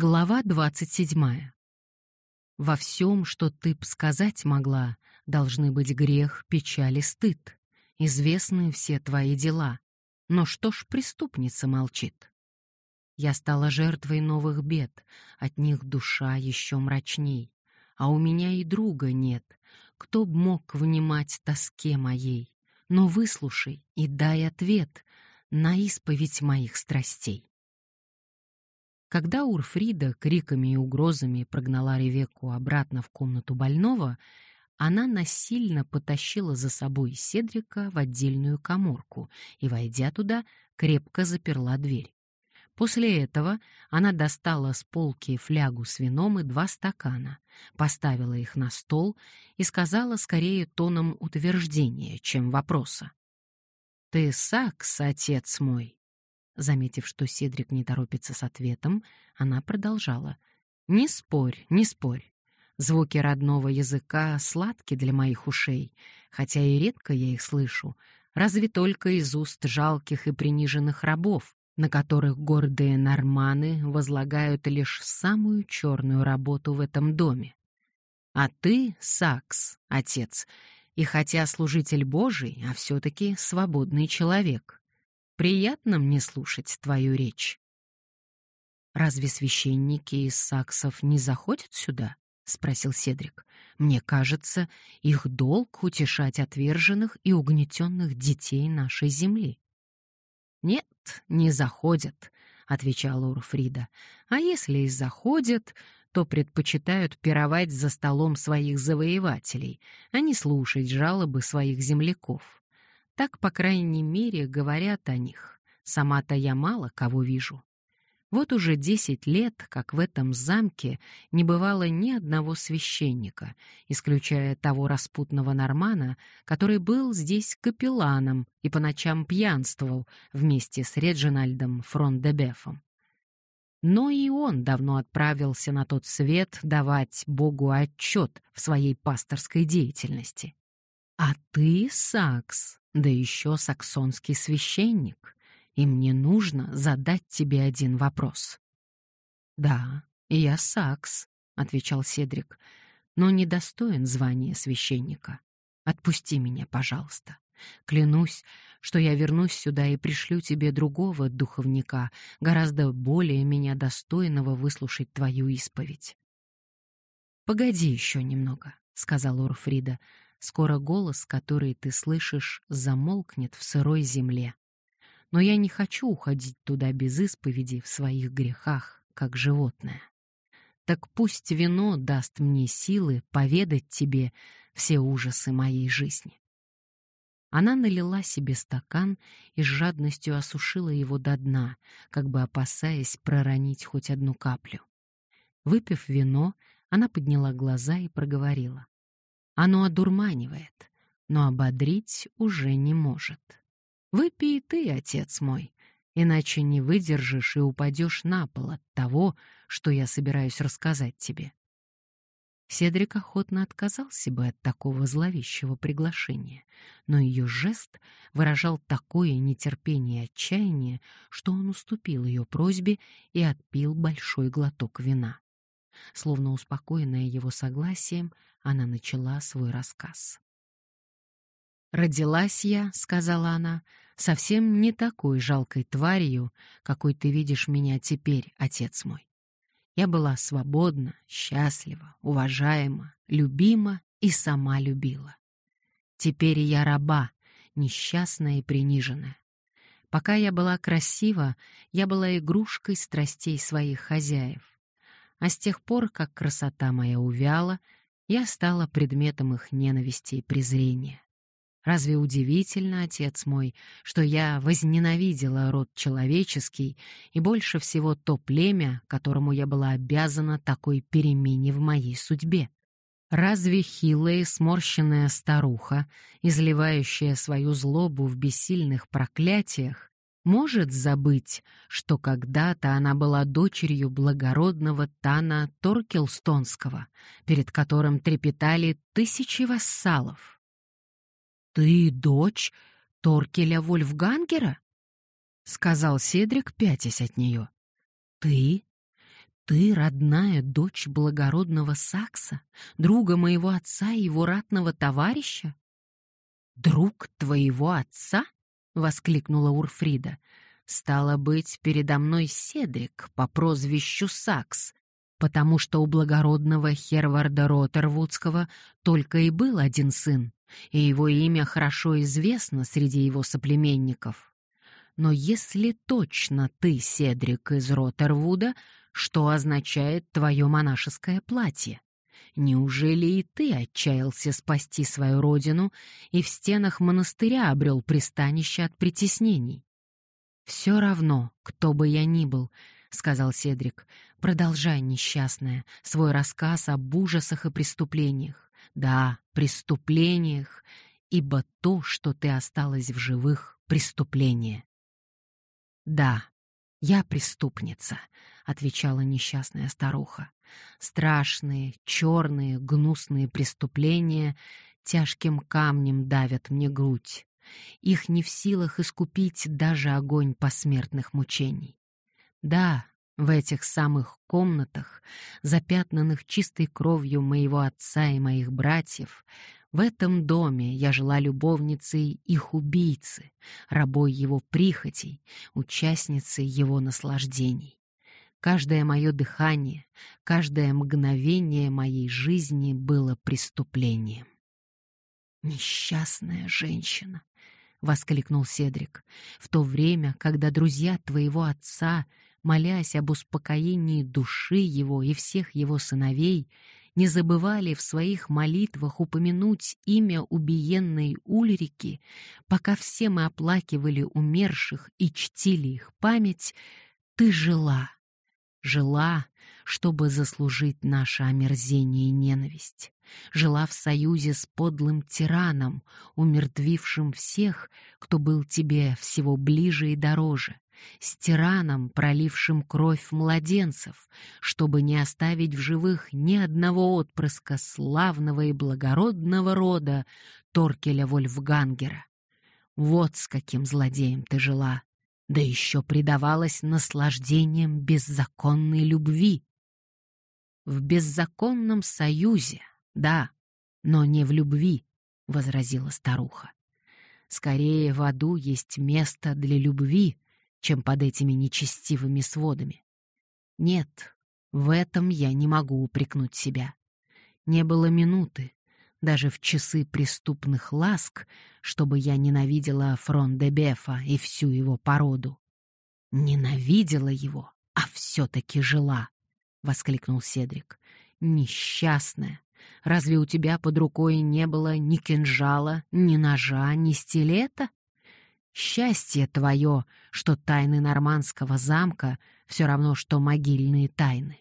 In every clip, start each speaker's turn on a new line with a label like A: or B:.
A: Глава двадцать седьмая. Во всем, что ты б сказать могла, должны быть грех, печаль и стыд. Известны все твои дела. Но что ж преступница молчит? Я стала жертвой новых бед, от них душа еще мрачней. А у меня и друга нет, кто б мог внимать тоске моей. Но выслушай и дай ответ на исповедь моих страстей. Когда Урфрида криками и угрозами прогнала Ревекку обратно в комнату больного, она насильно потащила за собой Седрика в отдельную каморку и, войдя туда, крепко заперла дверь. После этого она достала с полки флягу с вином и два стакана, поставила их на стол и сказала скорее тоном утверждения, чем вопроса. «Ты Сакс, отец мой, Заметив, что Седрик не торопится с ответом, она продолжала. «Не спорь, не спорь. Звуки родного языка сладки для моих ушей, хотя и редко я их слышу, разве только из уст жалких и приниженных рабов, на которых гордые норманы возлагают лишь самую черную работу в этом доме. А ты, Сакс, отец, и хотя служитель Божий, а все-таки свободный человек. Приятно мне слушать твою речь. Разве священники из саксов не заходят сюда? спросил Седрик. Мне кажется, их долг утешать отверженных и угнетенных детей нашей земли. Нет, не заходят, отвечала Урфрида. А если и заходят, то предпочитают пировать за столом своих завоевателей, а не слушать жалобы своих земляков. Так, по крайней мере, говорят о них. Сама-то я мало кого вижу. Вот уже десять лет, как в этом замке не бывало ни одного священника, исключая того распутного нормана, который был здесь капелланом и по ночам пьянствовал вместе с Реджинальдом Фрон-де-Бефом. Но и он давно отправился на тот свет давать Богу отчет в своей пасторской деятельности. А ты, Сакс, да еще саксонский священник, и мне нужно задать тебе один вопрос. Да, я Сакс, отвечал Седрик, но не достоин звания священника. Отпусти меня, пожалуйста. Клянусь, что я вернусь сюда и пришлю тебе другого духовника, гораздо более меня достойного выслушать твою исповедь. Погоди еще немного, сказал Орфрида. Скоро голос, который ты слышишь, замолкнет в сырой земле. Но я не хочу уходить туда без исповеди в своих грехах, как животное. Так пусть вино даст мне силы поведать тебе все ужасы моей жизни. Она налила себе стакан и с жадностью осушила его до дна, как бы опасаясь проронить хоть одну каплю. Выпив вино, она подняла глаза и проговорила: оно одурманивает, но ободрить уже не может. Выпей ты, отец мой, иначе не выдержишь и упадешь на пол от того, что я собираюсь рассказать тебе. Седрик охотно отказался бы от такого зловещего приглашения, но ее жест выражал такое нетерпение и отчаяние, что он уступил ее просьбе и отпил большой глоток вина. Словно успокоенная его согласием, она начала свой рассказ. «Родилась я, — сказала она, — совсем не такой жалкой тварью, какой ты видишь меня теперь, отец мой. Я была свободна, счастлива, уважаема, любима и сама любила. Теперь я раба, несчастная и приниженная. Пока я была красива, я была игрушкой страстей своих хозяев а с тех пор, как красота моя увяла, я стала предметом их ненависти и презрения. Разве удивительно, отец мой, что я возненавидела род человеческий и больше всего то племя, которому я была обязана такой перемене в моей судьбе? Разве хилая сморщенная старуха, изливающая свою злобу в бессильных проклятиях, может забыть, что когда-то она была дочерью благородного Тана Торкелстонского, перед которым трепетали тысячи вассалов. «Ты дочь Торкеля Вольфгангера?» — сказал Седрик, пятясь от нее. «Ты? Ты родная дочь благородного Сакса, друга моего отца и его ратного товарища? Друг твоего отца? Воскликнула Урфрида. Стало быть, передо мной Седрик по прозвищу Сакс, потому что у благородного Херварда Роттервудского только и был один сын, и его имя хорошо известно среди его соплеменников. Но если точно ты, Седрик из Роттервуда, что означает твое монашеское платье? Неужели и ты отчаялся спасти свою родину и в стенах монастыря обрел пристанище от притеснений? Все равно, кто бы я ни был, — сказал Седрик, — продолжай, несчастная, свой рассказ об ужасах и преступлениях. Да, преступлениях, ибо то, что ты осталась в живых, — преступление. Да, я преступница, — отвечала несчастная старуха. Страшные, черные, гнусные преступления тяжким камнем давят мне грудь. Их не в силах искупить даже огонь посмертных мучений. Да, в этих самых комнатах, запятнанных чистой кровью моего отца и моих братьев, в этом доме я жила любовницей их убийцы, рабой его прихотей, участницей его наслаждений. Каждое мое дыхание, каждое мгновение моей жизни было преступлением. «Несчастная женщина!» — воскликнул Седрик. «В то время, когда друзья твоего отца, молясь об успокоении души его и всех его сыновей, не забывали в своих молитвах упомянуть имя убиенной Ульрики, пока все мы оплакивали умерших и чтили их память, ты жила, жила, чтобы заслужить наше омерзение и ненависть. Жила в союзе с подлым тираном, умертвившим всех, кто был тебе всего ближе и дороже, с тираном, пролившим кровь младенцев, чтобы не оставить в живых ни одного отпрыска славного и благородного рода Торкеля Вольфгангера. Вот с каким злодеем ты жила, да еще предавалась наслаждением беззаконной любви. В беззаконном союзе, да, но не в любви, — возразила старуха. Скорее в аду есть место для любви, чем под этими нечестивыми сводами. Нет, в этом я не могу упрекнуть себя. Не было минуты, даже в часы преступных ласк, чтобы я ненавидела Фрон де Бефа и всю его породу. Ненавидела его, а все-таки жила, — воскликнул Седрик. Несчастная. Разве у тебя под рукой не было ни кинжала, ни ножа, ни стилета? Счастье твое, что тайны нормандского замка все равно, что могильные тайны.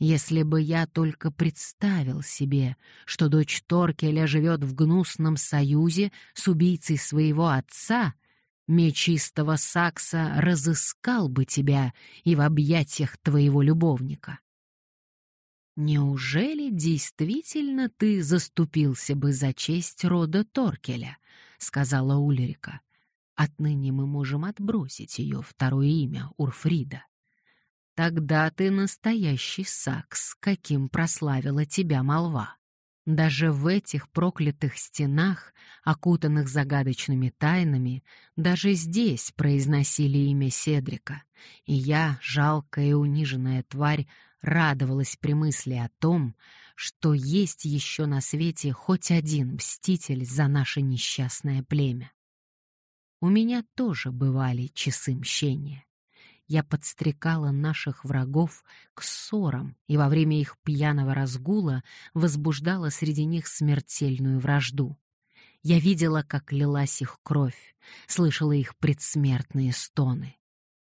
A: Если бы я только представил себе, что дочь Торкеля живет в гнусном союзе с убийцей своего отца, мечистого Сакса разыскал бы тебя и в объятиях твоего любовника. Неужели действительно ты заступился бы за честь рода Торкеля? сказала Ульрика. Отныне мы можем отбросить ее второе имя Урфрида. Тогда ты настоящий сакс, каким прославила тебя молва. Даже в этих проклятых стенах, окутанных загадочными тайнами, даже здесь произносили имя Седрика, и я, жалкая и униженная тварь, радовалась при мысли о том, что есть еще на свете хоть один мститель за наше несчастное племя. У меня тоже бывали часы мщения я подстрекала наших врагов к ссорам и во время их пьяного разгула возбуждала среди них смертельную вражду. Я видела, как лилась их кровь, слышала их предсмертные стоны.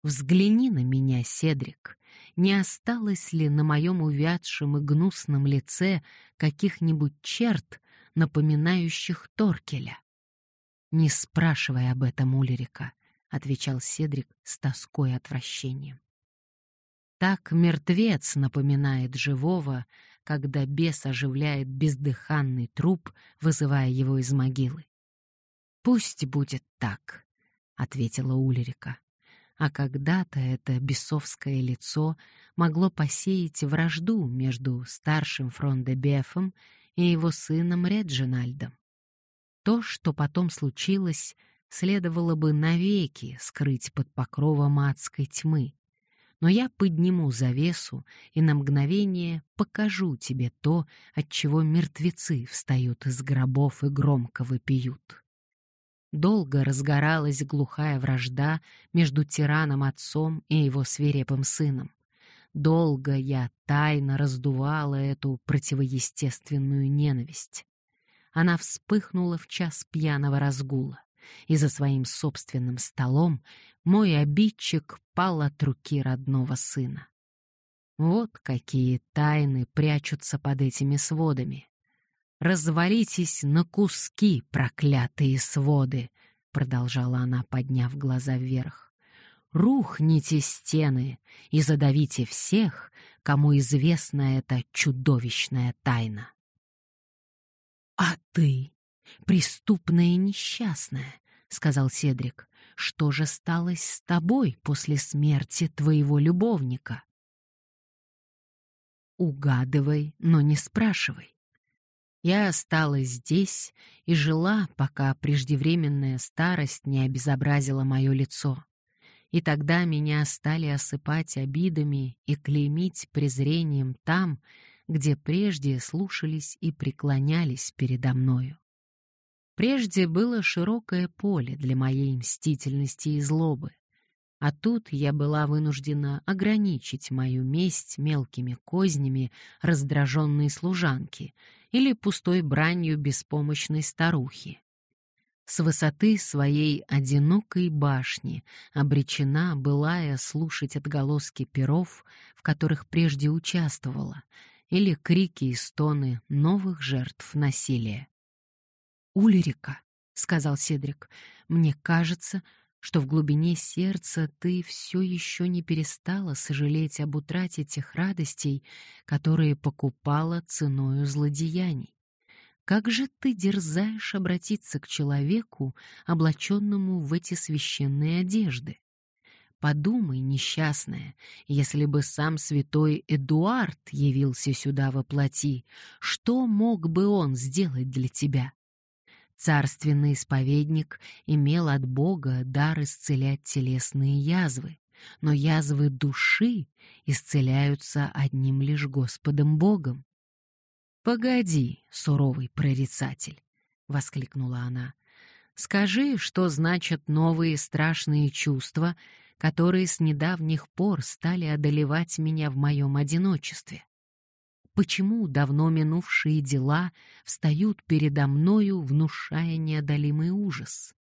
A: Взгляни на меня, Седрик, не осталось ли на моем увядшем и гнусном лице каких-нибудь черт, напоминающих Торкеля? Не спрашивай об этом Улерика отвечал Седрик с тоской и отвращением. Так мертвец напоминает живого, когда бес оживляет бездыханный труп, вызывая его из могилы. Пусть будет так, ответила Ульрика. а когда-то это бесовское лицо могло посеять вражду между старшим Фрондебефом и его сыном Реджинальдом. То, что потом случилось, следовало бы навеки скрыть под покровом адской тьмы. Но я подниму завесу и на мгновение покажу тебе то, от чего мертвецы встают из гробов и громко вопиют. Долго разгоралась глухая вражда между тираном-отцом и его свирепым сыном. Долго я тайно раздувала эту противоестественную ненависть. Она вспыхнула в час пьяного разгула, и за своим собственным столом мой обидчик пал от руки родного сына. Вот какие тайны прячутся под этими сводами. «Развалитесь на куски, проклятые своды!» — продолжала она, подняв глаза вверх. «Рухните стены и задавите всех, кому известна эта чудовищная тайна». «А ты, преступная и несчастная», — сказал Седрик, — «что же сталось с тобой после смерти твоего любовника?» «Угадывай, но не спрашивай. Я осталась здесь и жила, пока преждевременная старость не обезобразила мое лицо. И тогда меня стали осыпать обидами и клеймить презрением там, где прежде слушались и преклонялись передо мною. Прежде было широкое поле для моей мстительности и злобы, а тут я была вынуждена ограничить мою месть мелкими кознями раздраженной служанки или пустой бранью беспомощной старухи. С высоты своей одинокой башни обречена была я слушать отголоски перов, в которых прежде участвовала, или крики и стоны новых жертв насилия. «Улерика», — сказал Седрик, — «мне кажется, что в глубине сердца ты все еще не перестала сожалеть об утрате тех радостей, которые покупала ценою злодеяний. Как же ты дерзаешь обратиться к человеку, облаченному в эти священные одежды? Подумай, несчастная, если бы сам святой Эдуард явился сюда во плоти, что мог бы он сделать для тебя? Царственный исповедник имел от Бога дар исцелять телесные язвы, но язвы души исцеляются одним лишь Господом Богом. «Погоди, суровый прорицатель!» — воскликнула она. «Скажи, что значат новые страшные чувства, которые с недавних пор стали одолевать меня в моем одиночестве? Почему давно минувшие дела встают передо мною, внушая неодолимый ужас?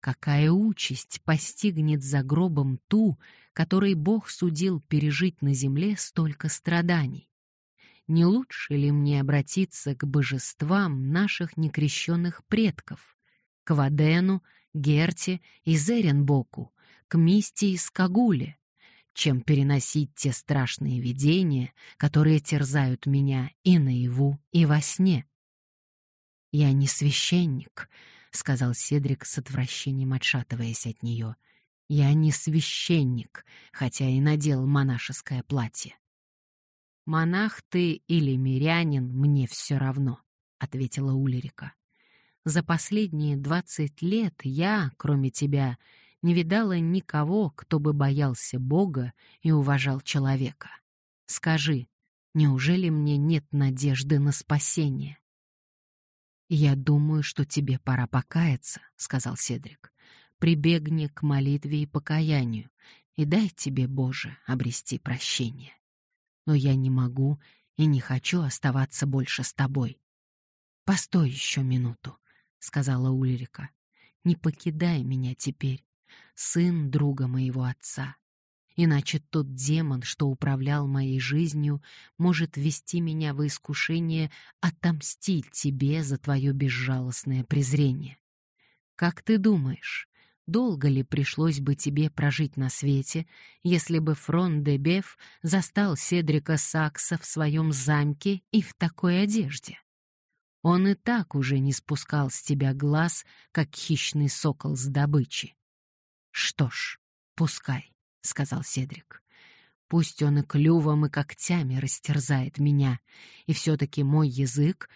A: Какая участь постигнет за гробом ту, которой Бог судил пережить на земле столько страданий? Не лучше ли мне обратиться к божествам наших некрещенных предков, к Вадену, Герте и Зеренбоку, к Мисте и Скагуле, чем переносить те страшные видения, которые терзают меня и наяву, и во сне. «Я не священник», — сказал Седрик с отвращением отшатываясь от нее. «Я не священник, хотя и надел монашеское платье». «Монах ты или мирянин, мне все равно», — ответила Улерика. «За последние двадцать лет я, кроме тебя, не видала никого, кто бы боялся Бога и уважал человека. Скажи, неужели мне нет надежды на спасение? «Я думаю, что тебе пора покаяться», — сказал Седрик. «Прибегни к молитве и покаянию, и дай тебе, Боже, обрести прощение. Но я не могу и не хочу оставаться больше с тобой». «Постой еще минуту», — сказала Ульрика. «Не покидай меня теперь сын друга моего отца. Иначе тот демон, что управлял моей жизнью, может ввести меня в искушение отомстить тебе за твое безжалостное презрение. Как ты думаешь, долго ли пришлось бы тебе прожить на свете, если бы Фрон де Беф застал Седрика Сакса в своем замке и в такой одежде? Он и так уже не спускал с тебя глаз, как хищный сокол с добычи. Что ж, пускай. сказал Седрик. Пусть он и клювом, и когтями растерзает меня, и все-таки мой язык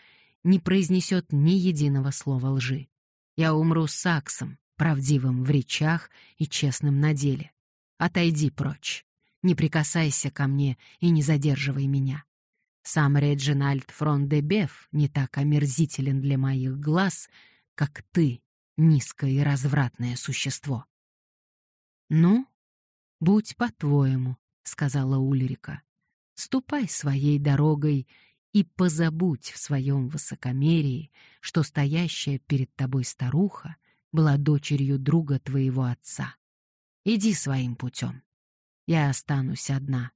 A: не произнесет ни единого слова лжи. Я умру саксом, правдивым в речах и честным на деле. Отойди прочь, не прикасайся ко мне и не задерживай меня. Сам Реджинальд Фрон де Беф не так омерзителен для моих глаз, как ты, низкое и развратное существо. «Ну, будь по-твоему», — сказала Ульрика. «Ступай своей дорогой и позабудь в своем высокомерии, что стоящая перед тобой старуха была дочерью друга твоего отца. Иди своим путем. Я останусь одна.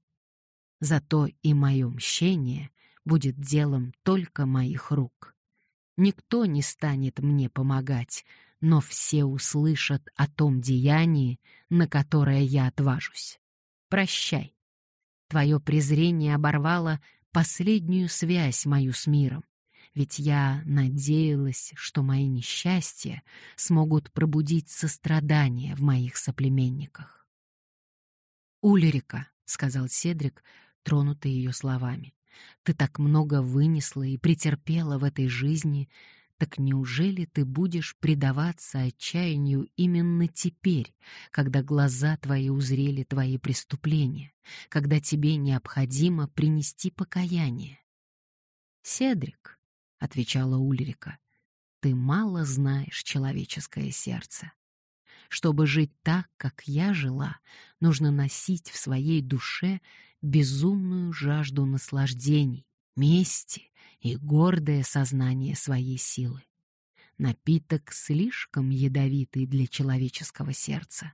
A: Зато и мое мщение будет делом только моих рук. Никто не станет мне помогать, но все услышат о том деянии, на которое я отважусь. Прощай. Твое презрение оборвало последнюю связь мою с миром, ведь я надеялась, что мои несчастья смогут пробудить сострадание в моих соплеменниках. «Ульрика», — сказал Седрик, тронутый ее словами, — «ты так много вынесла и претерпела в этой жизни, так неужели ты будешь предаваться отчаянию именно теперь, когда глаза твои узрели твои преступления, когда тебе необходимо принести покаяние? Седрик, отвечала Ульрика, ты мало знаешь человеческое сердце. Чтобы жить так, как я жила, нужно носить в своей душе безумную жажду наслаждений, мести и гордое сознание своей силы. Напиток слишком ядовитый для человеческого сердца,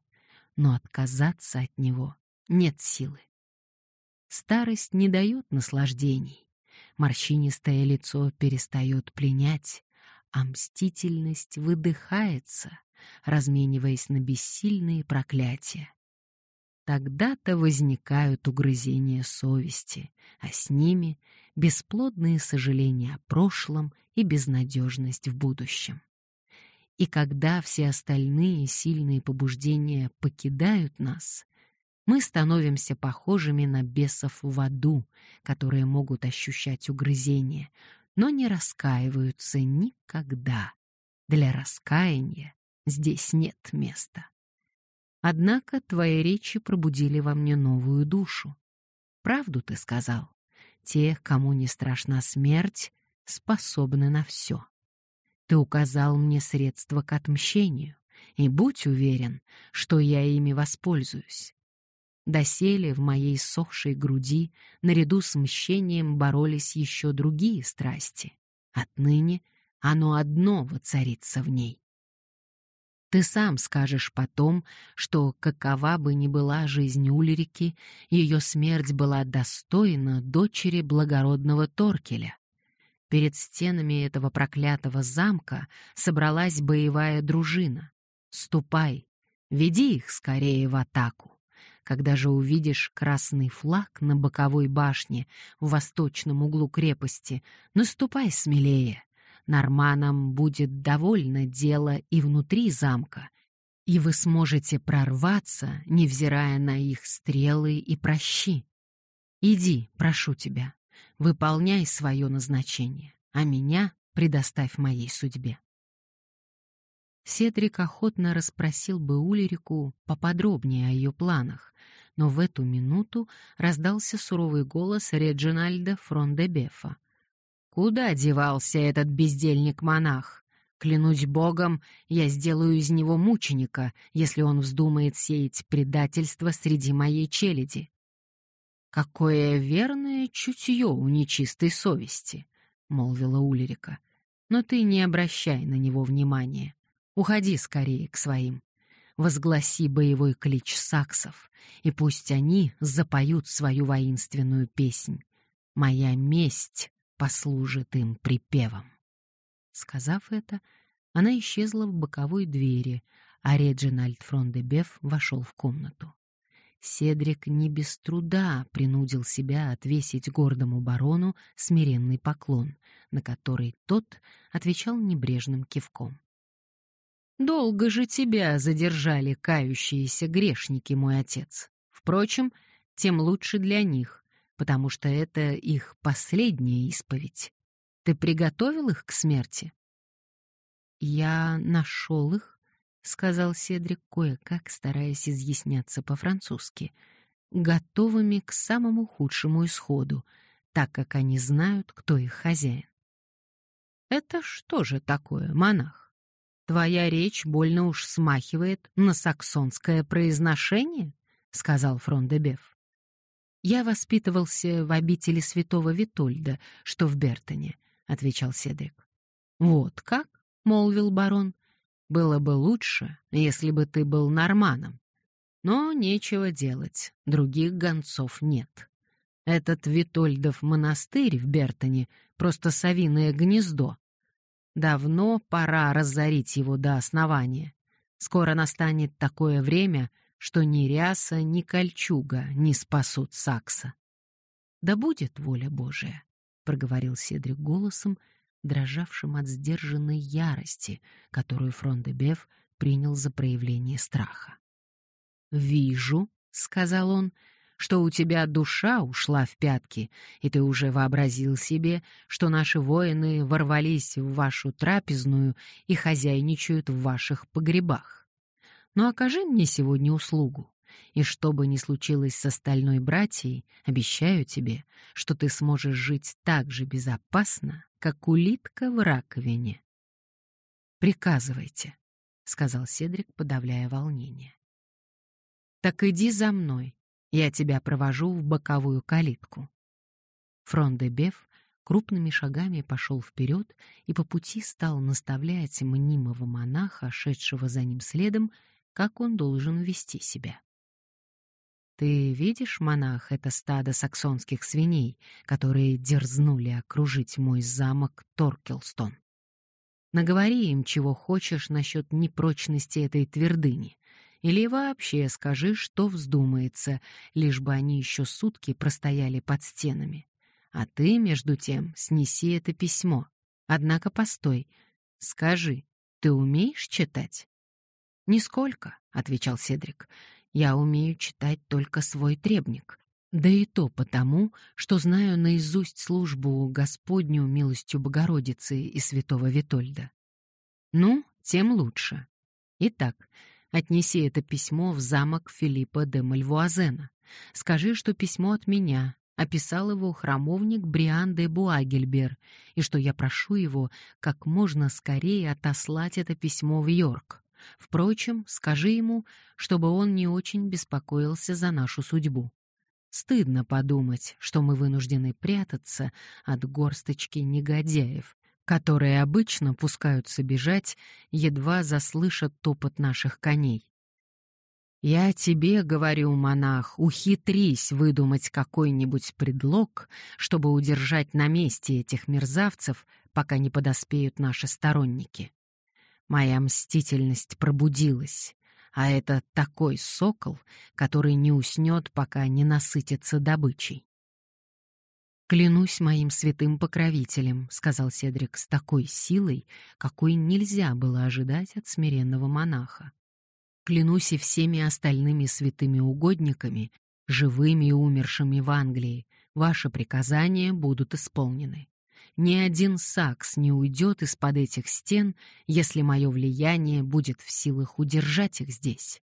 A: но отказаться от него нет силы. Старость не дает наслаждений, морщинистое лицо перестает пленять, а мстительность выдыхается, размениваясь на бессильные проклятия. Тогда-то возникают угрызения совести, а с ними бесплодные сожаления о прошлом и безнадежность в будущем. И когда все остальные сильные побуждения покидают нас, мы становимся похожими на бесов в аду, которые могут ощущать угрызения, но не раскаиваются никогда. Для раскаяния здесь нет места. Однако твои речи пробудили во мне новую душу. Правду ты сказал. Те, кому не страшна смерть, способны на все. Ты указал мне средства к отмщению, и будь уверен, что я ими воспользуюсь. Доселе в моей сохшей груди наряду с мщением боролись еще другие страсти. Отныне оно одно воцарится в ней. Ты сам скажешь потом, что какова бы ни была жизнь Ульрики, ее смерть была достойна дочери благородного Торкеля. Перед стенами этого проклятого замка собралась боевая дружина. Ступай, веди их скорее в атаку. Когда же увидишь красный флаг на боковой башне в восточном углу крепости, наступай смелее. Норманам будет довольно дела и внутри замка, и вы сможете прорваться, невзирая на их стрелы и прощи. Иди, прошу тебя, выполняй свое назначение, а меня предоставь моей судьбе. Седрик охотно расспросил бы Улерику поподробнее о ее планах, но в эту минуту раздался суровый голос Реджинальда Фрондебефа. Куда девался этот бездельник-монах? Клянусь богом, я сделаю из него мученика, если он вздумает сеять предательство среди моей челяди. Какое верное чутье у нечистой совести, молвила Ульрика. Но ты не обращай на него внимания. Уходи скорее к своим. Возгласи боевой клич саксов, и пусть они запоют свою воинственную песнь. Моя месть послужит им припевом. Сказав это, она исчезла в боковой двери, а Реджинальд Фрондебеф вошел в комнату. Седрик не без труда принудил себя отвесить гордому барону смиренный поклон, на который тот отвечал небрежным кивком. «Долго же тебя задержали кающиеся грешники, мой отец», — Впрочем, тем лучше для них, потому что это их последняя исповедь. Ты приготовил их к смерти? Я нашел их, сказал Седрик кое-как, стараясь изъясняться по-французски, готовыми к самому худшему исходу, так как они знают, кто их хозяин. Это что же такое, монах? Твоя речь больно уж смахивает на саксонское произношение, сказал Фрондебеф. Я воспитывался в обители святого Витольда, что в Бертоне, отвечал Седрик. Вот как? молвил барон. Было бы лучше, если бы ты был норманом. Но нечего делать, других гонцов нет. Этот Витольдов монастырь в Бертоне просто совиное гнездо. Давно пора разорить его до основания. Скоро настанет такое время, что ни ряса, ни кольчуга не спасут Сакса. «Да будет воля Божия», — проговорил Седрик голосом, дрожавшим от сдержанной ярости, которую Фрондебеф принял за проявление страха. «Вижу», — сказал он, — «что у тебя душа ушла в пятки, и ты уже вообразил себе, что наши воины ворвались в вашу трапезную и хозяйничают в ваших погребах. Но окажи мне сегодня услугу, и что бы ни случилось с остальной братьей, обещаю тебе, что ты сможешь жить так же безопасно, как улитка в раковине. «Приказывайте», — сказал Седрик, подавляя волнение. «Так иди за мной, я тебя провожу в боковую калитку». Фрон де Беф крупными шагами пошел вперед и по пути стал наставлять мнимого монаха, шедшего за ним следом, как он должен вести себя. Ты видишь, монах, это стадо саксонских свиней, которые дерзнули окружить мой замок Торкелстон. Наговори им, чего хочешь насчет непрочности этой твердыни, или вообще скажи, что вздумается, лишь бы они еще сутки простояли под стенами. А ты, между тем, снеси это письмо. Однако постой, скажи, ты умеешь читать? «Нисколько», — отвечал Седрик. Я умею читать только свой требник. Да и то потому, что знаю наизусть службу Господню милостью Богородицы и святого Витольда. Ну, тем лучше. Итак, отнеси это письмо в замок Филиппа де Мальвуазена. Скажи, что письмо от меня, описал его храмовник Бриан де Буагельбер, и что я прошу его как можно скорее отослать это письмо в Йорк. Впрочем, скажи ему, чтобы он не очень беспокоился за нашу судьбу. Стыдно подумать, что мы вынуждены прятаться от горсточки негодяев, которые обычно пускаются бежать, едва заслышат топот наших коней. Я тебе говорю, монах, ухитрись выдумать какой-нибудь предлог, чтобы удержать на месте этих мерзавцев, пока не подоспеют наши сторонники. Моя мстительность пробудилась, а это такой сокол, который не уснет, пока не насытится добычей. «Клянусь моим святым покровителем», — сказал Седрик с такой силой, какой нельзя было ожидать от смиренного монаха. «Клянусь и всеми остальными святыми угодниками, живыми и умершими в Англии, ваши приказания будут исполнены. Ни один сакс не уйдет из-под этих стен, если мое влияние будет в силах удержать их здесь.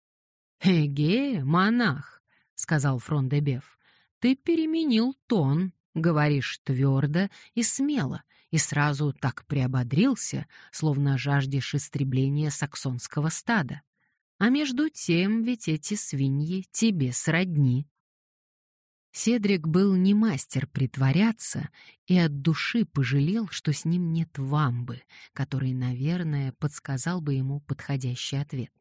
A: «Эге, монах», — сказал Фрондебеф, — «ты переменил тон, говоришь твердо и смело, и сразу так приободрился, словно жаждешь истребления саксонского стада. А между тем ведь эти свиньи тебе сродни. Седрик был не мастер притворяться и от души пожалел, что с ним нет вамбы, который, наверное, подсказал бы ему подходящий ответ.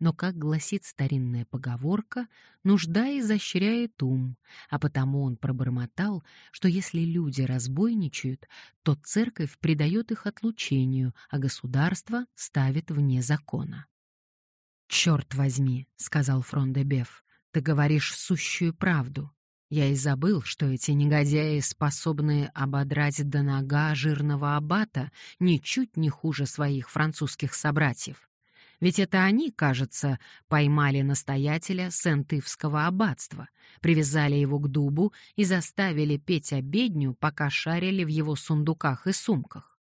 A: Но, как гласит старинная поговорка, нужда изощряет ум, а потому он пробормотал, что если люди разбойничают, то церковь придает их отлучению, а государство ставит вне закона. «Черт возьми», — сказал Фрондебеф, — «ты говоришь сущую правду. Я и забыл, что эти негодяи способны ободрать до нога жирного аббата ничуть не хуже своих французских собратьев. Ведь это они, кажется, поймали настоятеля Сент-Ивского аббатства, привязали его к дубу и заставили петь обедню, пока шарили в его сундуках и сумках.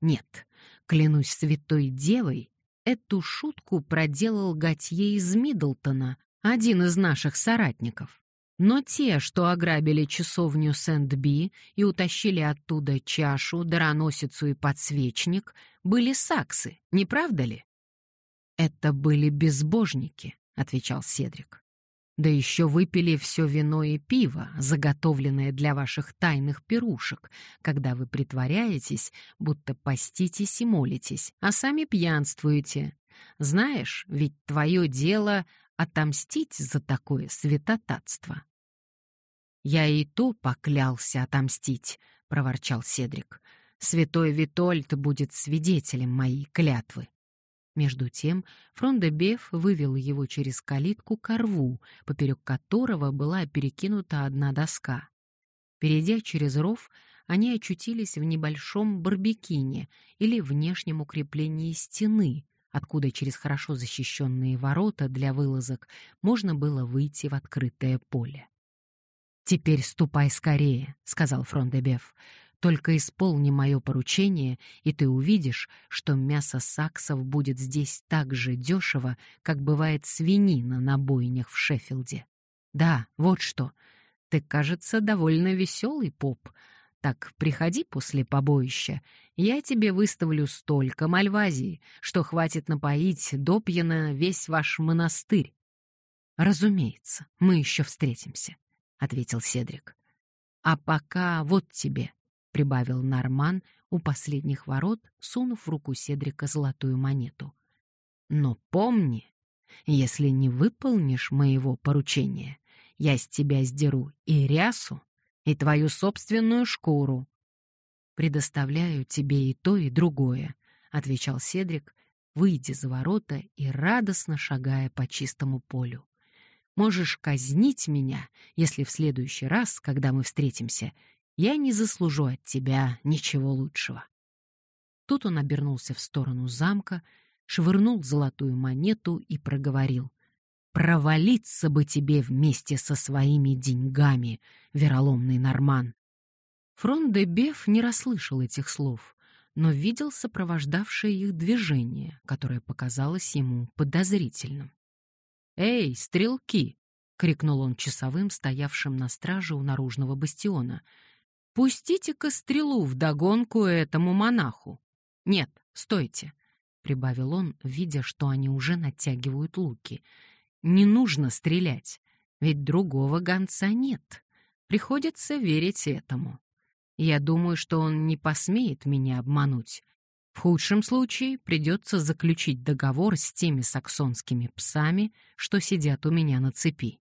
A: Нет, клянусь святой девой, эту шутку проделал Готье из Миддлтона, один из наших соратников. Но те, что ограбили часовню Сент-Би и утащили оттуда чашу, дароносицу и подсвечник, были саксы, не правда ли? «Это были безбожники», — отвечал Седрик. «Да еще выпили все вино и пиво, заготовленное для ваших тайных пирушек, когда вы притворяетесь, будто поститесь и молитесь, а сами пьянствуете. Знаешь, ведь твое дело — отомстить за такое святотатство». «Я и то поклялся отомстить», — проворчал Седрик. «Святой Витольд будет свидетелем моей клятвы». Между тем Фрондебеф вывел его через калитку к рву, поперек которого была перекинута одна доска. Перейдя через ров, они очутились в небольшом барбекине или внешнем укреплении стены, откуда через хорошо защищенные ворота для вылазок можно было выйти в открытое поле. «Теперь ступай скорее», — сказал Фрондебеф. Только исполни мое поручение, и ты увидишь, что мясо саксов будет здесь так же дешево, как бывает свинина на бойнях в Шеффилде. Да, вот что. Ты, кажется, довольно веселый поп. Так приходи после побоища. Я тебе выставлю столько мальвазии, что хватит напоить допьяно весь ваш монастырь. Разумеется, мы еще встретимся, ответил Седрик. А пока вот тебе — прибавил Норман у последних ворот, сунув в руку Седрика золотую монету. «Но помни, если не выполнишь моего поручения, я с тебя сдеру и рясу, и твою собственную шкуру». «Предоставляю тебе и то, и другое», — отвечал Седрик, выйдя за ворота и радостно шагая по чистому полю. «Можешь казнить меня, если в следующий раз, когда мы встретимся, я не заслужу от тебя ничего лучшего. Тут он обернулся в сторону замка, швырнул золотую монету и проговорил. «Провалиться бы тебе вместе со своими деньгами, вероломный Норман!» Фрон не расслышал этих слов, но видел сопровождавшее их движение, которое показалось ему подозрительным. «Эй, стрелки!» — крикнул он часовым, стоявшим на страже у наружного бастиона — Пустите-ка стрелу догонку этому монаху. Нет, стойте, прибавил он, видя, что они уже натягивают луки. Не нужно стрелять, ведь другого гонца нет. Приходится верить этому. Я думаю, что он не посмеет меня обмануть. В худшем случае придется заключить договор с теми саксонскими псами, что сидят у меня на цепи.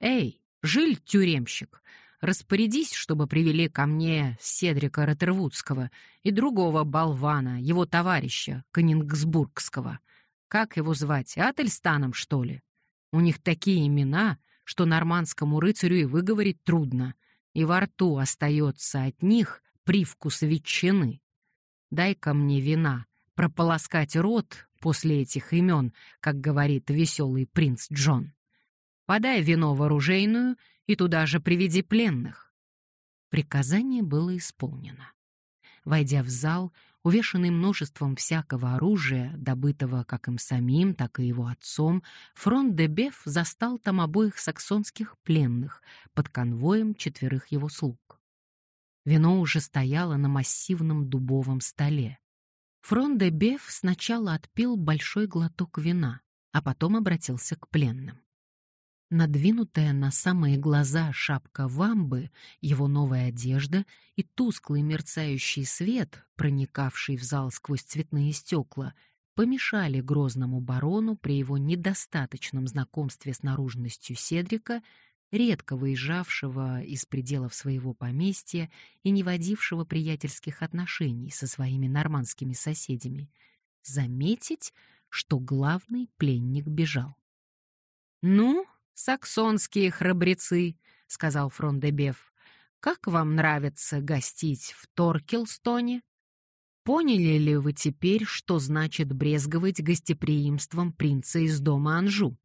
A: Эй, жиль тюремщик, Распорядись, чтобы привели ко мне Седрика Роттервудского и другого болвана, его товарища, Канингсбургского. Как его звать, Ательстаном, что ли? У них такие имена, что нормандскому рыцарю и выговорить трудно, и во рту остается от них привкус ветчины. Дай-ка мне вина, прополоскать рот после этих имен, как говорит веселый принц Джон. Подай вино в оружейную и туда же приведи пленных. Приказание было исполнено. Войдя в зал, увешанный множеством всякого оружия, добытого как им самим, так и его отцом, фронт де Беф застал там обоих саксонских пленных под конвоем четверых его слуг. Вино уже стояло на массивном дубовом столе. Фрон де Беф сначала отпил большой глоток вина, а потом обратился к пленным. Надвинутая на самые глаза шапка вамбы, его новая одежда и тусклый мерцающий свет, проникавший в зал сквозь цветные стекла, помешали грозному барону при его недостаточном знакомстве с наружностью Седрика, редко выезжавшего из пределов своего поместья и не водившего приятельских отношений со своими нормандскими соседями, заметить, что главный пленник бежал. «Ну, «Саксонские храбрецы», — сказал Фрондебеф. «Как вам нравится гостить в Торкелстоне?» Поняли ли вы теперь, что значит брезговать гостеприимством принца из дома Анжу?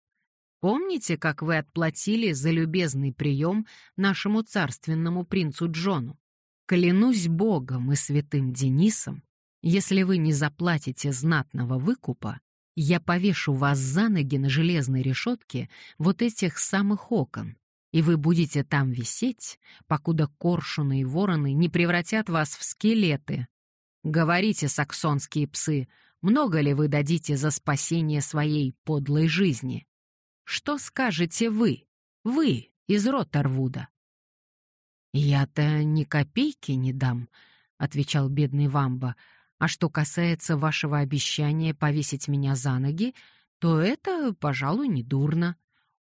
A: Помните, как вы отплатили за любезный прием нашему царственному принцу Джону? Клянусь Богом и святым Денисом, если вы не заплатите знатного выкупа, я повешу вас за ноги на железной решетке вот этих самых окон, и вы будете там висеть, покуда коршуны и вороны не превратят вас в скелеты. Говорите, саксонские псы, много ли вы дадите за спасение своей подлой жизни? Что скажете вы, вы из Роттервуда? «Я-то ни копейки не дам», — отвечал бедный Вамба, «а что касается вашего обещания повесить меня за ноги, то это, пожалуй, не дурно.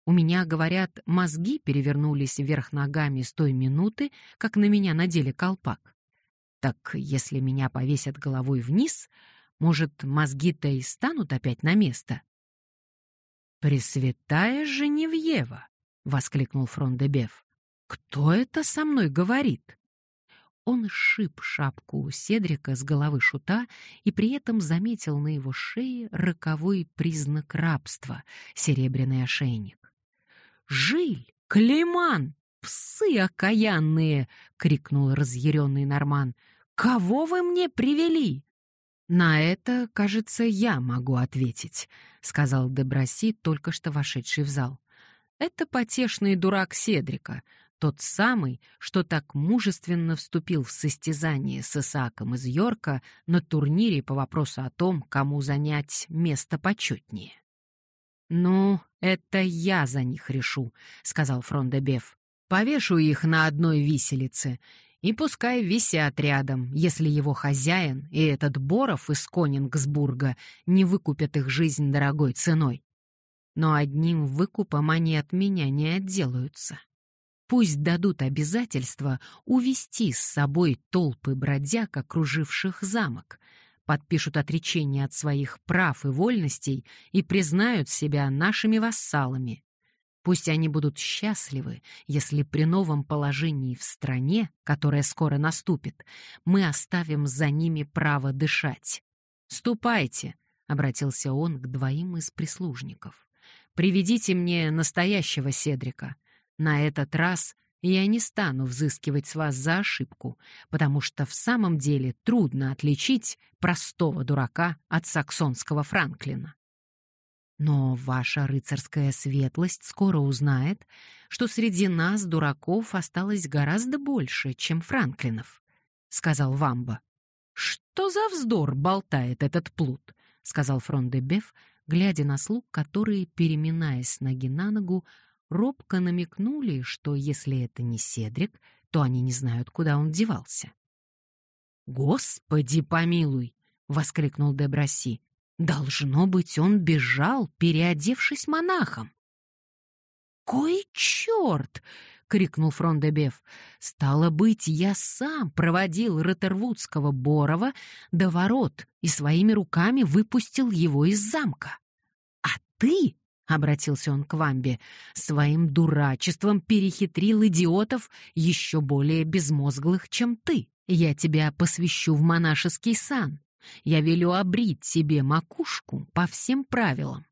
A: У меня, говорят, мозги перевернулись вверх ногами с той минуты, как на меня надели колпак. Так если меня повесят головой вниз, может, мозги-то и станут опять на место?» «Пресвятая Женевьева!» — воскликнул Фрондебеф. «Кто это со мной говорит?» Он сшиб шапку у Седрика с головы шута и при этом заметил на его шее роковой признак рабства — серебряный ошейник. «Жиль! Клейман! Псы окаянные!» — крикнул разъяренный Норман. «Кого вы мне привели?» «На это, кажется, я могу ответить», — сказал Деброси, только что вошедший в зал. «Это потешный дурак Седрика, тот самый, что так мужественно вступил в состязание с Исааком из Йорка на турнире по вопросу о том, кому занять место почетнее. «Ну, это я за них решу», — сказал Фрондебеф. «Повешу их на одной виселице, и пускай висят рядом, если его хозяин и этот Боров из Конингсбурга не выкупят их жизнь дорогой ценой. Но одним выкупом они от меня не отделаются. Пусть дадут обязательство увести с собой толпы бродяг, окруживших замок, подпишут отречение от своих прав и вольностей и признают себя нашими вассалами. Пусть они будут счастливы, если при новом положении в стране, которое скоро наступит, мы оставим за ними право дышать. «Ступайте», — обратился он к двоим из прислужников. «Приведите мне настоящего Седрика. На этот раз я не стану взыскивать с вас за ошибку, потому что в самом деле трудно отличить простого дурака от саксонского Франклина. Но ваша рыцарская светлость скоро узнает, что среди нас, дураков, осталось гораздо больше, чем Франклинов, — сказал Вамба. — Что за вздор болтает этот плут? — сказал Фрондебеф, глядя на слуг, которые, переминаясь ноги на ногу, робко намекнули, что если это не Седрик, то они не знают, куда он девался. «Господи помилуй!» — воскликнул Деброси. «Должно быть, он бежал, переодевшись монахом». «Кой черт!» — крикнул Фрондебеф. «Стало быть, я сам проводил Ротервудского Борова до ворот и своими руками выпустил его из замка. А ты обратился он к Вамбе, своим дурачеством перехитрил идиотов еще более безмозглых, чем ты. Я тебя посвящу в монашеский сан. Я велю обрить тебе макушку по всем правилам.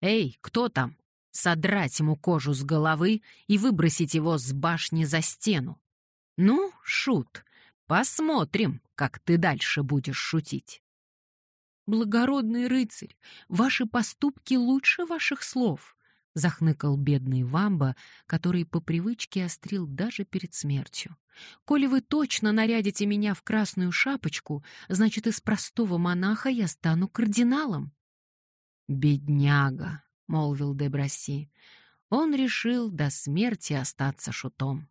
A: Эй, кто там? Содрать ему кожу с головы и выбросить его с башни за стену. Ну, шут, посмотрим, как ты дальше будешь шутить. «Благородный рыцарь, ваши поступки лучше ваших слов», — захныкал бедный Вамба, который по привычке острил даже перед смертью. «Коли вы точно нарядите меня в красную шапочку, значит, из простого монаха я стану кардиналом». «Бедняга», — молвил Деброси. Он решил до смерти остаться шутом.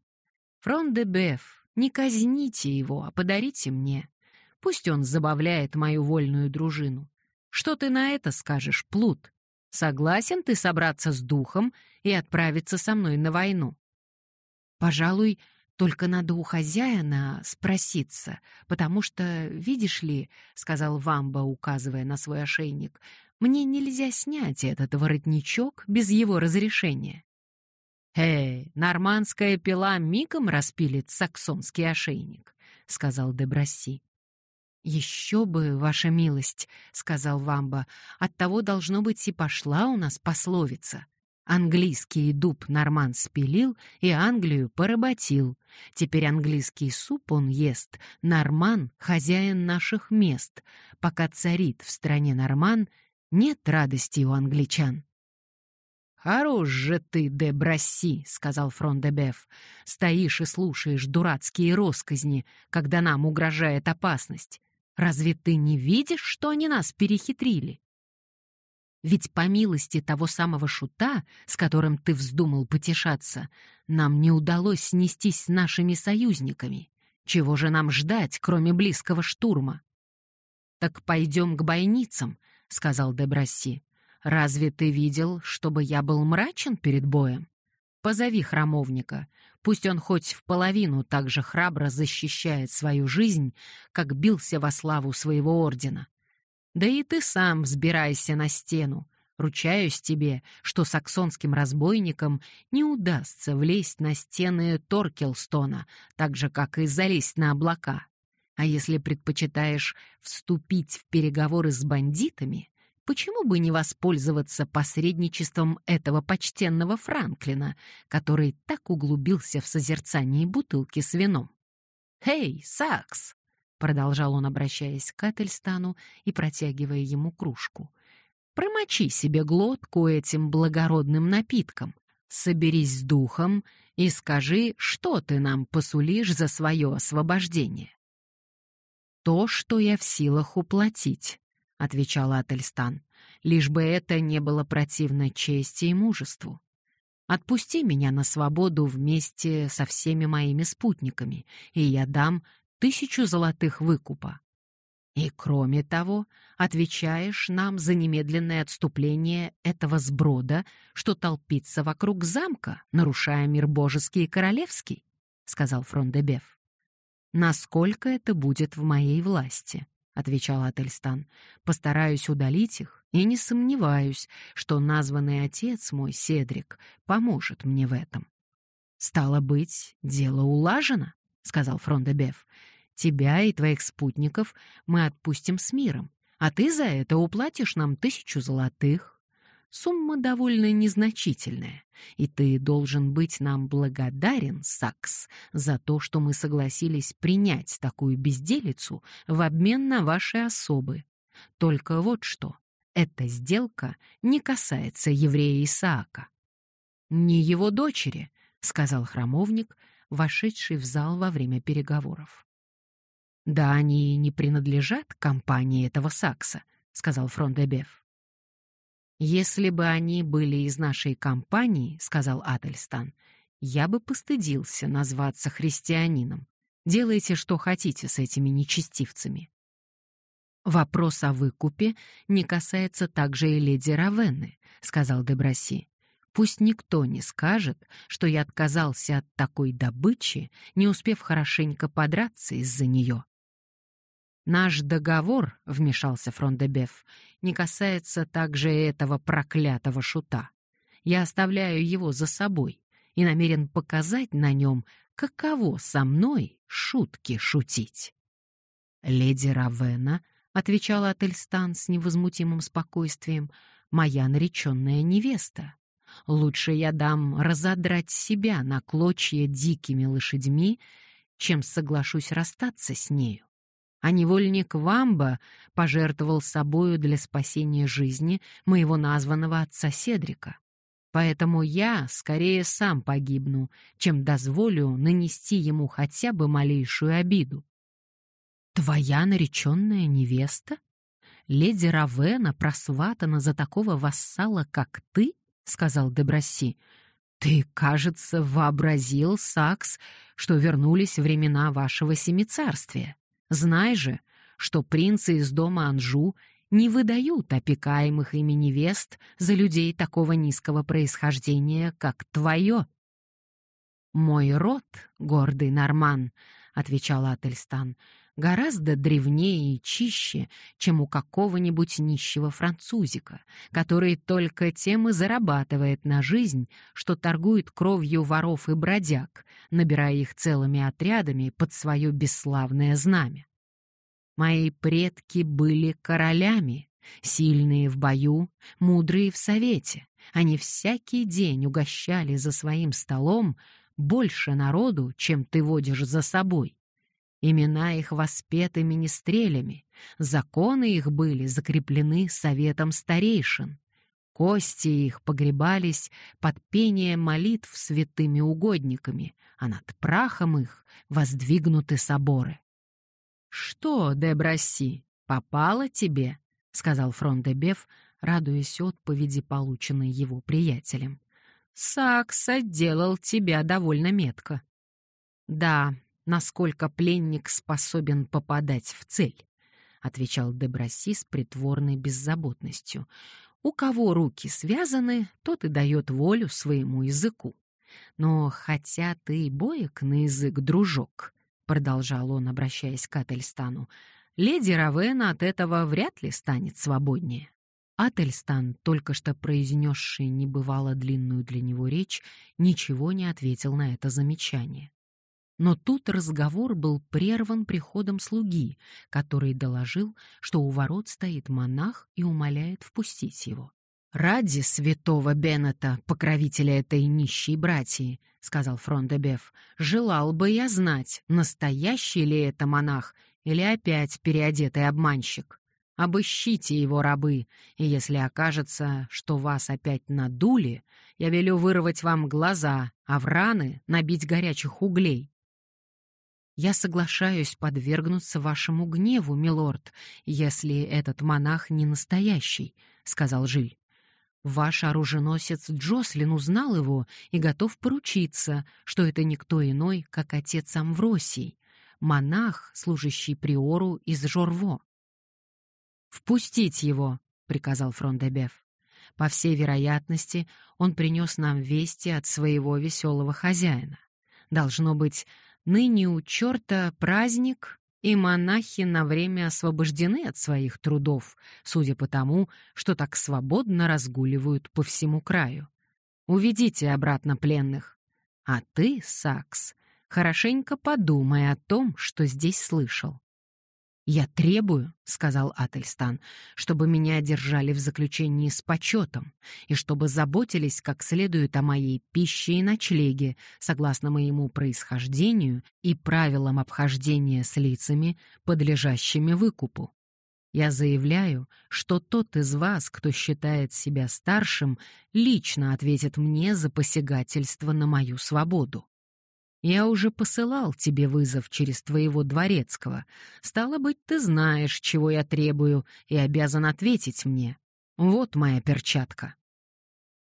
A: «Фрон де Беф, не казните его, а подарите мне. Пусть он забавляет мою вольную дружину. Что ты на это скажешь, Плут? Согласен ты собраться с духом и отправиться со мной на войну? Пожалуй, только надо у хозяина спроситься, потому что, видишь ли, — сказал Вамба, указывая на свой ошейник, — мне нельзя снять этот воротничок без его разрешения. «Эй, нормандская пила мигом распилит саксонский ошейник», — сказал Дебросси. Еще бы, ваша милость, сказал Вамба. Оттого должно быть и пошла у нас пословица. Английский дуб Норман спилил и Англию поработил. Теперь английский суп он ест. Норман — хозяин наших мест. Пока царит в стране Норман, нет радости у англичан. «Хорош же ты, де Брасси», — сказал Фрон. «Стоишь и слушаешь дурацкие росказни, когда нам угрожает опасность. Разве ты не видишь, что они нас перехитрили? Ведь по милости того самого шута, с которым ты вздумал потешаться, нам не удалось снестись с нашими союзниками. Чего же нам ждать, кроме близкого штурма? Так пойдем к бойницам, сказал Дебрасси. Разве ты видел, чтобы я был мрачен перед боем? Позови храмовника. Пусть он хоть в половину так же храбро защищает свою жизнь, как бился во славу своего ордена. Да и ты сам взбирайся на стену. Ручаюсь тебе, что саксонским разбойникам не удастся влезть на стены Торкелстона, так же, как и залезть на облака. А если предпочитаешь вступить в переговоры с бандитами, почему бы не воспользоваться посредничеством этого почтенного Франклина, который так углубился в созерцание бутылки с вином? «Эй, Сакс!» — продолжал он, обращаясь к Ательстану и протягивая ему кружку. «Промочи себе глотку этим благородным напитком, соберись с духом и скажи, что ты нам посулишь за свое освобождение». «То, что я в силах уплатить», отвечал Ательстан, лишь бы это не было противно чести и мужеству. Отпусти меня на свободу вместе со всеми моими спутниками, и я дам тысячу золотых выкупа. И кроме того, отвечаешь нам за немедленное отступление этого сброда, что толпится вокруг замка, нарушая мир божеский и королевский, сказал Фрондебеф. Насколько это будет в моей власти? — отвечал Ательстан. «Постараюсь удалить их и не сомневаюсь, что названный отец мой, Седрик, поможет мне в этом». «Стало быть, дело улажено», — сказал Фрондебеф. «Тебя и твоих спутников мы отпустим с миром, а ты за это уплатишь нам тысячу золотых, Сумма довольно незначительная, и ты должен быть нам благодарен, Сакс, за то, что мы согласились принять такую безделицу в обмен на ваши особы. Только вот что, эта сделка не касается еврея Исаака. «Не его дочери», — сказал храмовник, вошедший в зал во время переговоров. «Да они не принадлежат компании этого Сакса», — сказал Фрондебеф. «Если бы они были из нашей компании, — сказал Ательстан, — я бы постыдился назваться христианином. Делайте, что хотите с этими нечестивцами». «Вопрос о выкупе не касается также и леди Равенны», — сказал Деброси. «Пусть никто не скажет, что я отказался от такой добычи, не успев хорошенько подраться из-за нее». Наш договор, вмешался Фрондебеф, не касается также этого проклятого шута. Я оставляю его за собой и намерен показать на нем, каково со мной шутки шутить. Леди Равена, отвечала Ательстан с невозмутимым спокойствием, моя нареченная невеста. Лучше я дам разодрать себя на клочья дикими лошадьми, чем соглашусь расстаться с нею а невольник Вамба пожертвовал собою для спасения жизни моего названного отца Седрика. Поэтому я скорее сам погибну, чем дозволю нанести ему хотя бы малейшую обиду. Твоя нареченная невеста? Леди Равена просватана за такого вассала, как ты? — сказал Деброси. Ты, кажется, вообразил, Сакс, что вернулись времена вашего семицарствия. Знай же, что принцы из дома Анжу не выдают опекаемых ими невест за людей такого низкого происхождения, как твое. «Мой род, гордый Норман», — отвечал Ательстан, — «гораздо древнее и чище, чем у какого-нибудь нищего французика, который только тем и зарабатывает на жизнь, что торгует кровью воров и бродяг, набирая их целыми отрядами под свое бесславное знамя. Мои предки были королями, сильные в бою, мудрые в совете. Они всякий день угощали за своим столом больше народу, чем ты водишь за собой. Имена их воспеты министрелями, законы их были закреплены советом старейшин. Кости их погребались под пение молитв святыми угодниками, а над прахом их воздвигнуты соборы. «Что, Деброси, попало тебе?» — сказал фрон де Беф, радуясь отповеди, полученной его приятелем. «Сакса делал тебя довольно метко». «Да, насколько пленник способен попадать в цель», — отвечал Деброси с притворной беззаботностью. «У кого руки связаны, тот и дает волю своему языку. Но хотя ты боек на язык, дружок, продолжал он, обращаясь к Ательстану, леди Равена от этого вряд ли станет свободнее. Ательстан, только что произнесший небывало длинную для него речь, ничего не ответил на это замечание. Но тут разговор был прерван приходом слуги, который доложил, что у ворот стоит монах и умоляет впустить его. «Ради святого Беннета, покровителя этой нищей братьи», — сказал Фрондебеф, — «желал бы я знать, настоящий ли это монах или опять переодетый обманщик. Обыщите его, рабы, и если окажется, что вас опять надули, я велю вырвать вам глаза, а в раны набить горячих углей». «Я соглашаюсь подвергнуться вашему гневу, милорд, если этот монах не настоящий», — сказал Жиль. Ваш оруженосец Джослин узнал его и готов поручиться, что это никто иной, как отец Амвросий, монах, служащий приору из Жорво. «Впустить его», — приказал Фрондебеф. «По всей вероятности, он принес нам вести от своего веселого хозяина. Должно быть, ныне у черта праздник, и монахи на время освобождены от своих трудов, судя по тому, что так свободно разгуливают по всему краю. Уведите обратно пленных. А ты, Сакс, хорошенько подумай о том, что здесь слышал. «Я требую», — сказал Ательстан, — «чтобы меня держали в заключении с почетом и чтобы заботились как следует о моей пище и ночлеге, согласно моему происхождению и правилам обхождения с лицами, подлежащими выкупу. Я заявляю, что тот из вас, кто считает себя старшим, лично ответит мне за посягательство на мою свободу. Я уже посылал тебе вызов через твоего дворецкого. Стало быть, ты знаешь, чего я требую, и обязан ответить мне. Вот моя перчатка.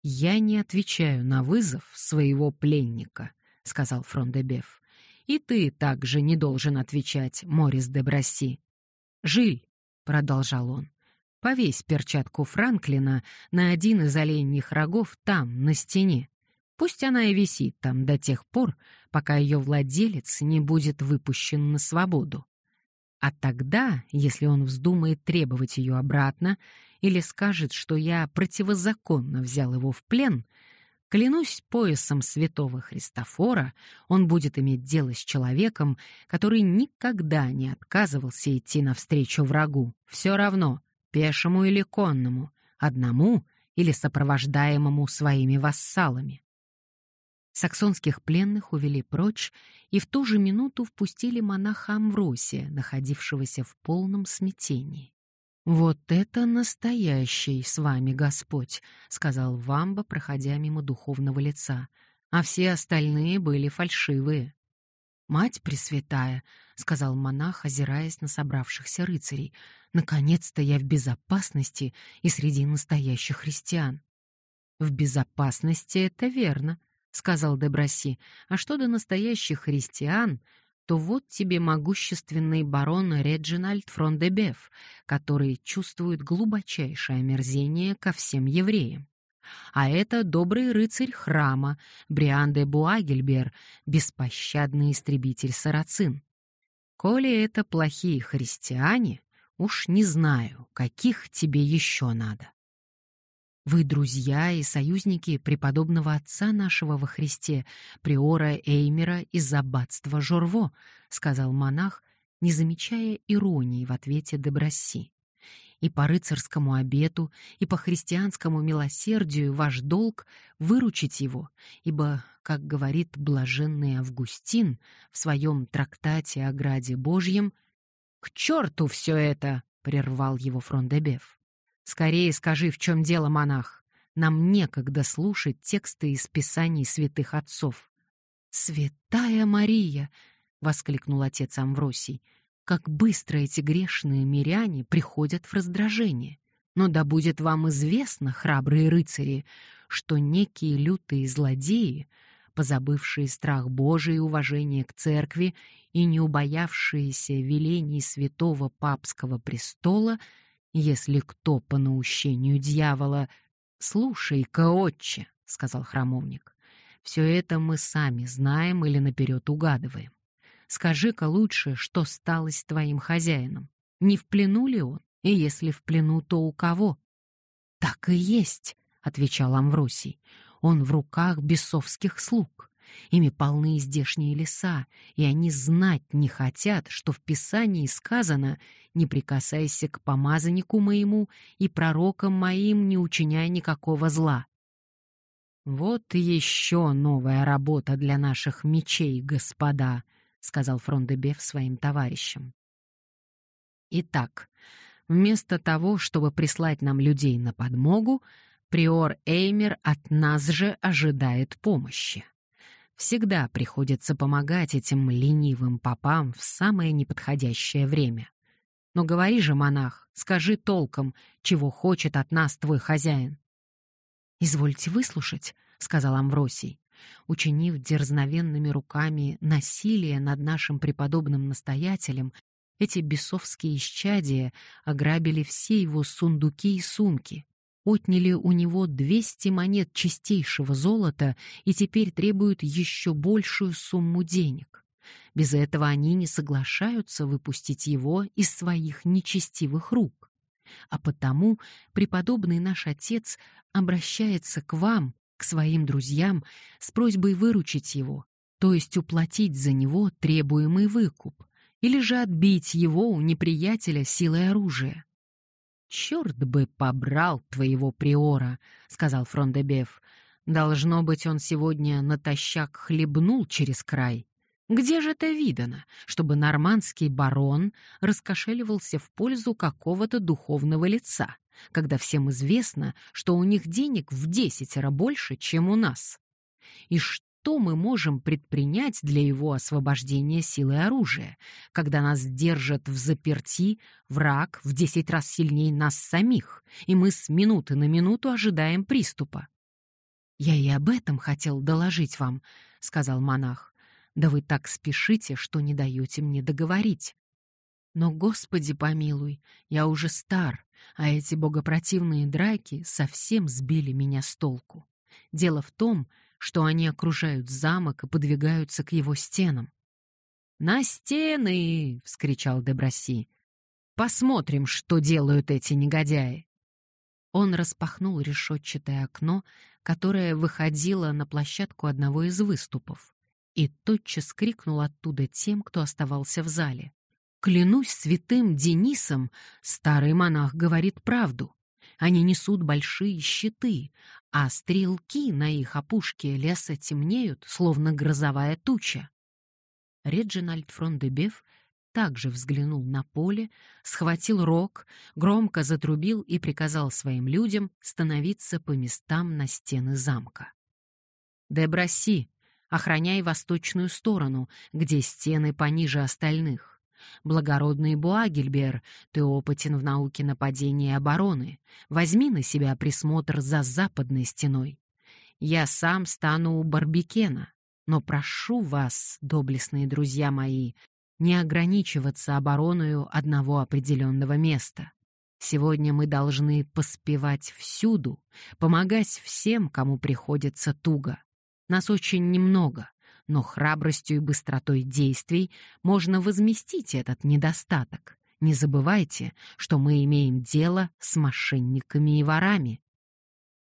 A: Я не отвечаю на вызов своего пленника, сказал Фрондебеф. И ты также не должен отвечать, Морис де Брасси. Жиль, продолжал он, повесь перчатку Франклина на один из оленьих рогов там, на стене. Пусть она и висит там до тех пор, пока ее владелец не будет выпущен на свободу. А тогда, если он вздумает требовать ее обратно или скажет, что я противозаконно взял его в плен, клянусь поясом святого Христофора, он будет иметь дело с человеком, который никогда не отказывался идти навстречу врагу, все равно, пешему или конному, одному или сопровождаемому своими вассалами. Саксонских пленных увели прочь и в ту же минуту впустили монаха Амвросия, находившегося в полном смятении. «Вот это настоящий с вами Господь», — сказал Вамба, проходя мимо духовного лица, а все остальные были фальшивые. «Мать Пресвятая», — сказал монах, озираясь на собравшихся рыцарей, — «наконец-то я в безопасности и среди настоящих христиан». «В безопасности это верно», — сказал Деброси, — «а что до настоящих христиан, то вот тебе могущественный барон Реджинальд Фрондебеф, который чувствует глубочайшее омерзение ко всем евреям. А это добрый рыцарь храма, Бриан де Буагельбер, беспощадный истребитель сарацин. Коли это плохие христиане, уж не знаю, каких тебе еще надо. Вы друзья и союзники преподобного отца нашего во Христе, приора Эймера из аббатства Жорво, сказал монах, не замечая иронии в ответе Дебросси. И по рыцарскому обету, и по христианскому милосердию ваш долг — выручить его, ибо, как говорит блаженный Августин в своем трактате о Граде Божьем, «К черту все это!» — прервал его Фрондебеф. «Скорее скажи, в чем дело, монах. Нам некогда слушать тексты из писаний святых отцов». «Святая Мария!» — воскликнул отец Амвросий как быстро эти грешные миряне приходят в раздражение. Но да будет вам известно, храбрые рыцари, что некие лютые злодеи, позабывшие страх Божий и уважение к церкви и не убоявшиеся велений святого папского престола, если кто по наущению дьявола «Слушай-ка, отче», — сказал храмовник, — «все это мы сами знаем или наперед угадываем. Скажи-ка лучше, что стало с твоим хозяином? Не в плену ли он? И если в плену, то у кого? Так и есть, отвечал Амвросий. Он в руках бесовских слуг. Ими полны здешние леса, и они знать не хотят, что в Писании сказано «Не прикасайся к помазаннику моему, и пророкам моим не учиняй никакого зла». Вот еще новая работа для наших мечей, господа, сказал Фрондебеф своим товарищам. Итак, вместо того, чтобы прислать нам людей на подмогу, приор Эймер от нас же ожидает помощи. Всегда приходится помогать этим ленивым попам в самое неподходящее время. Но говори же, монах, скажи толком, чего хочет от нас твой хозяин. «Извольте выслушать», — сказал Амвросий учинив дерзновенными руками насилие над нашим преподобным настоятелем, эти бесовские исчадия ограбили все его сундуки и сумки, отняли у него 200 монет чистейшего золота и теперь требуют еще большую сумму денег. Без этого они не соглашаются выпустить его из своих нечестивых рук. А потому преподобный наш отец обращается к вам, к своим друзьям с просьбой выручить его, то есть уплатить за него требуемый выкуп, или же отбить его у неприятеля силой оружия. «Черт бы побрал твоего приора», — сказал Фрондебеф. «Должно быть, он сегодня натощак хлебнул через край. Где же это видано, чтобы нормандский барон раскошеливался в пользу какого-то духовного лица?» когда всем известно, что у них денег в десятеро больше, чем у нас? И что мы можем предпринять для его освобождения силой оружия, когда нас держат в заперти враг в десять раз сильнее нас самих, и мы с минуты на минуту ожидаем приступа? «Я и об этом хотел доложить вам», — сказал монах. «Да вы так спешите, что не даете мне договорить». Но, Господи помилуй, я уже стар, а эти богопротивные драки совсем сбили меня с толку. Дело в том, что они окружают замок и подвигаются к его стенам. «На стены!» — вскричал Деброси. «Посмотрим, что делают эти негодяи!» Он распахнул решетчатое окно, которое выходило на площадку одного из выступов, и тотчас крикнул оттуда тем, кто оставался в зале. Клянусь святым Денисом, старый монах говорит правду. Они несут большие щиты, а стрелки на их опушке леса темнеют, словно грозовая туча. Реджинальд Фрондебеф также взглянул на поле, схватил рог, громко затрубил и приказал своим людям становиться по местам на стены замка. «Деброси, охраняй восточную сторону, где стены пониже остальных. Благородный Буагельбер, ты опытен в науке нападения и обороны. Возьми на себя присмотр за западной стеной. Я сам стану у Барбикена. Но прошу вас, доблестные друзья мои, не ограничиваться обороною одного определенного места. Сегодня мы должны поспевать всюду, помогать всем, кому приходится туго. Нас очень немного но храбростью и быстротой действий можно возместить этот недостаток. Не забывайте, что мы имеем дело с мошенниками и ворами.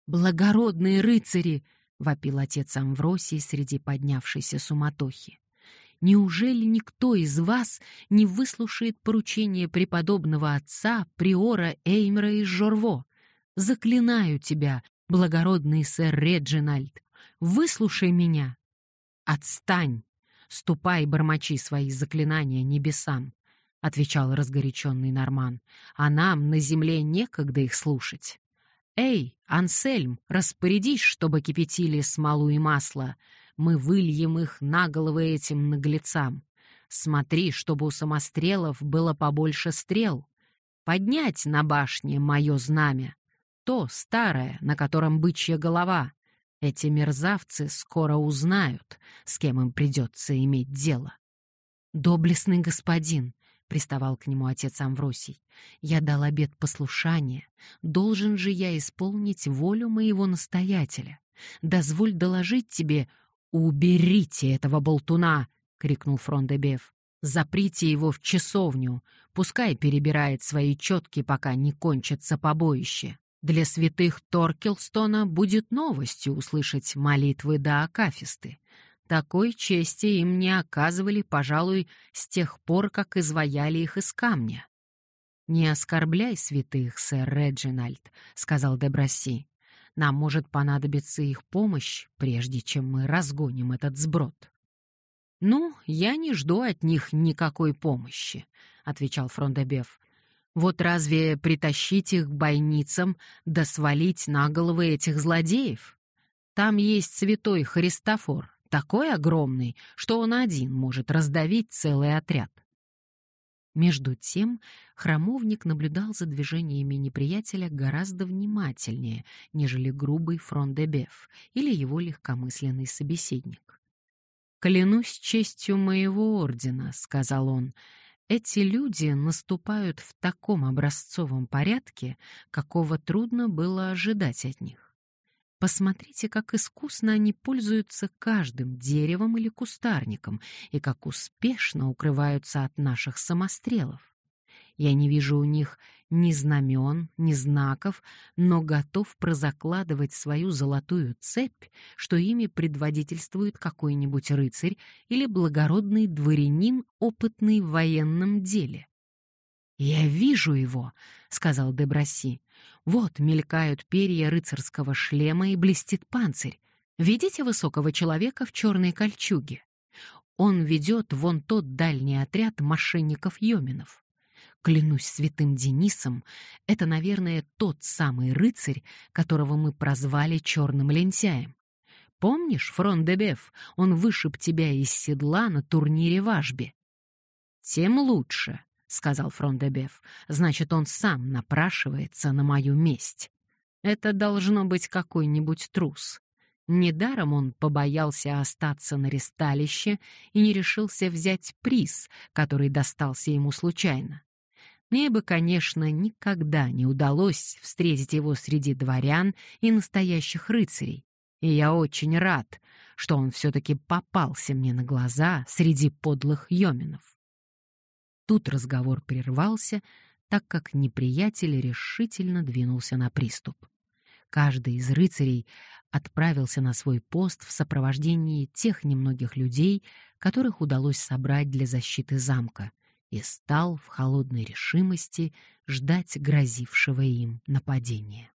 A: «Благородные рыцари!» — вопил отец Амвросий среди поднявшейся суматохи. Неужели никто из вас не выслушает поручение преподобного отца, приора Эймера из Жорво? Заклинаю тебя, благородный сэр Реджинальд, выслушай меня. Отстань, ступай, бормочи свои заклинания небесам, отвечал разгоряченный Норман, а нам на земле некогда их слушать. Эй, Ансельм, распорядись, чтобы кипятили смолу и масло, мы выльем их на головы этим наглецам. Смотри, чтобы у самострелов было побольше стрел. Поднять на башне мое знамя. То старое, на котором бычья голова. Эти мерзавцы скоро узнают, с кем им придется иметь дело. Доблестный господин, приставал к нему отец Амвросий. Я дал обет послушания, должен же я исполнить волю моего настоятеля. Дозволь доложить тебе, «Уберите этого болтуна!» — крикнул Фрондебеф. «Заприте его в часовню, пускай перебирает свои четки, пока не кончится побоище. Для святых Торкелстона будет новостью услышать молитвы да акафисты. Такой чести им не оказывали, пожалуй, с тех пор, как изваяли их из камня. «Не оскорбляй святых, сэр Реджинальд», — сказал Деброси. Нам может понадобиться их помощь, прежде чем мы разгоним этот сброд. «Ну, я не жду от них никакой помощи», — отвечал Фрондебеф. «Вот разве притащить их к бойницам да свалить на головы этих злодеев? Там есть святой Христофор, такой огромный, что он один может раздавить целый отряд. Между тем храмовник наблюдал за движениями неприятеля гораздо внимательнее, нежели грубый фрондебеф или его легкомысленный собеседник. «Клянусь честью моего ордена», — сказал он, — «эти люди наступают в таком образцовом порядке, какого трудно было ожидать от них. Посмотрите, как искусно они пользуются каждым деревом или кустарником и как успешно укрываются от наших самострелов. Я не вижу у них ни знамен, ни знаков, но готов прозакладывать свою золотую цепь, что ими предводительствует какой-нибудь рыцарь или благородный дворянин, опытный в военном деле. «Я вижу его», — сказал Деброси. «Вот мелькают перья рыцарского шлема и блестит панцирь. Видите высокого человека в черной кольчуге? Он ведет вон тот дальний отряд мошенников-йоминов. Клянусь святым Денисом, это, наверное, тот самый рыцарь, которого мы прозвали черным лентяем. Помнишь, Фрон де он вышиб тебя из седла на турнире в Ажбе? Тем лучше, сказал Фрондебеф. Значит, он сам напрашивается на мою месть. Это должно быть какой-нибудь трус. Недаром он побоялся остаться на ресталище и не решился взять приз, который достался ему случайно. Мне бы, конечно, никогда не удалось встретить его среди дворян и настоящих рыцарей. И я очень рад, что он все-таки попался мне на глаза среди подлых йоминов. Тут разговор прервался, так как неприятель решительно двинулся на приступ. Каждый из рыцарей отправился на свой пост в сопровождении тех немногих людей, которых удалось собрать для защиты замка, и стал в холодной решимости ждать грозившего им нападения.